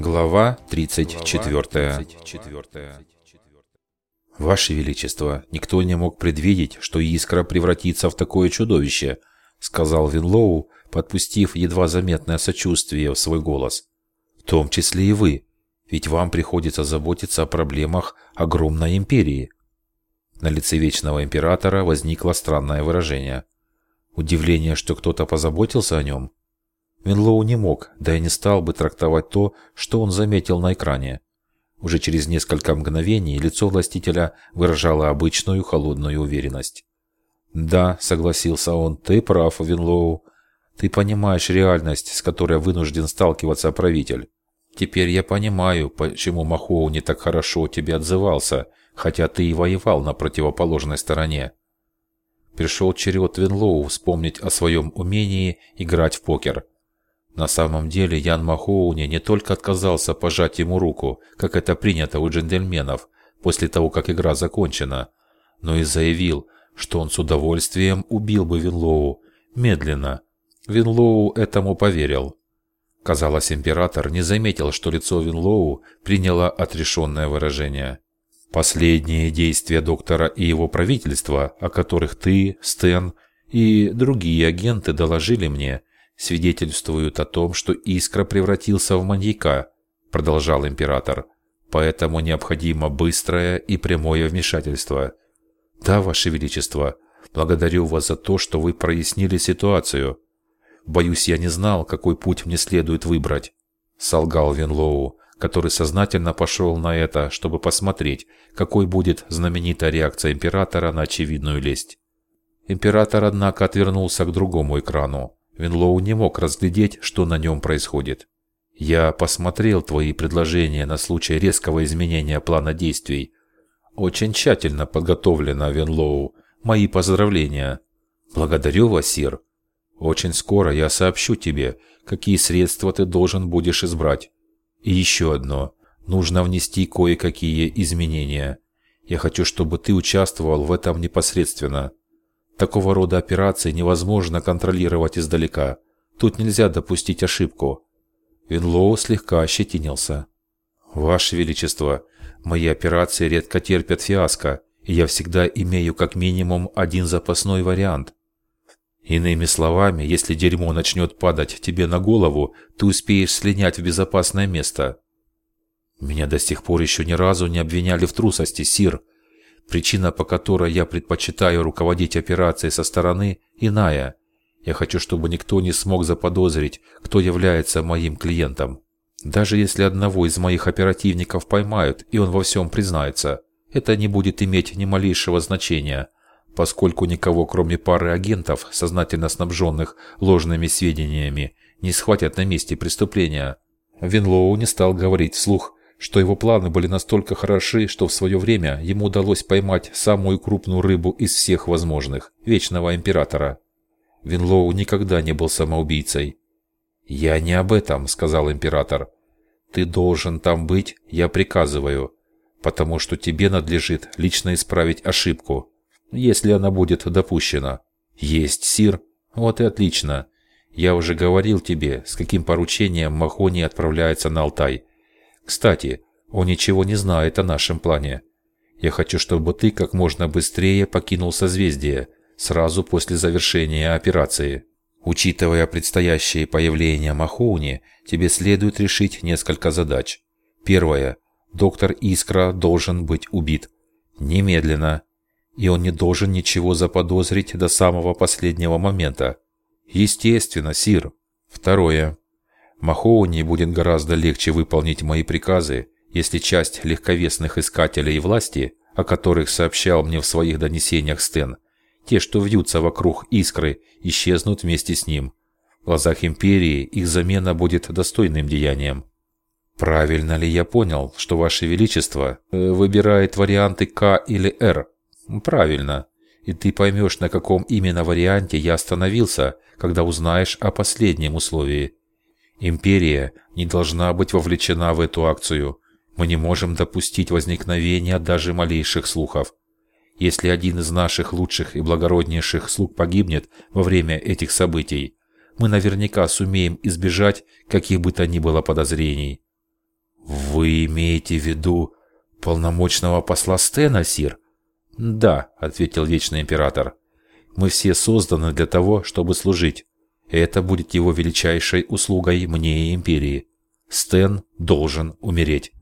Глава 34. «Ваше Величество, никто не мог предвидеть, что искра превратится в такое чудовище», сказал Винлоу, подпустив едва заметное сочувствие в свой голос. «В том числе и вы, ведь вам приходится заботиться о проблемах огромной империи». На лице Вечного Императора возникло странное выражение. Удивление, что кто-то позаботился о нем – Винлоу не мог, да и не стал бы трактовать то, что он заметил на экране. Уже через несколько мгновений лицо властителя выражало обычную холодную уверенность. «Да», — согласился он, — «ты прав, Винлоу. Ты понимаешь реальность, с которой вынужден сталкиваться правитель. Теперь я понимаю, почему Махоу не так хорошо тебе отзывался, хотя ты и воевал на противоположной стороне». Пришел черед Винлоу вспомнить о своем умении играть в покер — на самом деле Ян Махоуни не только отказался пожать ему руку, как это принято у джентльменов, после того, как игра закончена, но и заявил, что он с удовольствием убил бы Винлоу, медленно. Винлоу этому поверил. Казалось, император не заметил, что лицо Винлоу приняло отрешенное выражение. Последние действия доктора и его правительства, о которых ты, Стэн и другие агенты доложили мне, свидетельствуют о том, что Искра превратился в маньяка, продолжал император. Поэтому необходимо быстрое и прямое вмешательство. Да, Ваше Величество, благодарю вас за то, что вы прояснили ситуацию. Боюсь, я не знал, какой путь мне следует выбрать, солгал Винлоу, который сознательно пошел на это, чтобы посмотреть, какой будет знаменитая реакция императора на очевидную лесть. Император, однако, отвернулся к другому экрану. Винлоу не мог разглядеть, что на нем происходит. «Я посмотрел твои предложения на случай резкого изменения плана действий. Очень тщательно подготовлено, Винлоу. Мои поздравления. Благодарю вас, Сир. Очень скоро я сообщу тебе, какие средства ты должен будешь избрать. И еще одно. Нужно внести кое-какие изменения. Я хочу, чтобы ты участвовал в этом непосредственно. Такого рода операции невозможно контролировать издалека. Тут нельзя допустить ошибку. Винлоу слегка ощетинился. «Ваше Величество, мои операции редко терпят фиаско, и я всегда имею как минимум один запасной вариант. Иными словами, если дерьмо начнет падать тебе на голову, ты успеешь слинять в безопасное место». «Меня до сих пор еще ни разу не обвиняли в трусости, Сир», Причина, по которой я предпочитаю руководить операцией со стороны, иная. Я хочу, чтобы никто не смог заподозрить, кто является моим клиентом. Даже если одного из моих оперативников поймают, и он во всем признается, это не будет иметь ни малейшего значения, поскольку никого, кроме пары агентов, сознательно снабженных ложными сведениями, не схватят на месте преступления. Винлоу не стал говорить вслух, что его планы были настолько хороши, что в свое время ему удалось поймать самую крупную рыбу из всех возможных – Вечного Императора. Винлоу никогда не был самоубийцей. «Я не об этом», – сказал Император. «Ты должен там быть, я приказываю, потому что тебе надлежит лично исправить ошибку, если она будет допущена». «Есть, Сир. Вот и отлично. Я уже говорил тебе, с каким поручением Махони отправляется на Алтай». Кстати, он ничего не знает о нашем плане. Я хочу, чтобы ты как можно быстрее покинул созвездие, сразу после завершения операции. Учитывая предстоящее появление Махоуни, тебе следует решить несколько задач. Первое. Доктор Искра должен быть убит. Немедленно. И он не должен ничего заподозрить до самого последнего момента. Естественно, Сир. Второе. Махоуни будет гораздо легче выполнить мои приказы, если часть легковесных искателей власти, о которых сообщал мне в своих донесениях Стэн, те, что вьются вокруг искры, исчезнут вместе с ним. В глазах Империи их замена будет достойным деянием. Правильно ли я понял, что Ваше Величество э, выбирает варианты К или Р? Правильно. И ты поймешь, на каком именно варианте я остановился, когда узнаешь о последнем условии. Империя не должна быть вовлечена в эту акцию. Мы не можем допустить возникновения даже малейших слухов. Если один из наших лучших и благороднейших слуг погибнет во время этих событий, мы наверняка сумеем избежать каких бы то ни было подозрений. «Вы имеете в виду полномочного посла Стена, Сир?» «Да», — ответил Вечный Император. «Мы все созданы для того, чтобы служить. Это будет его величайшей услугой мне и Империи. Стэн должен умереть».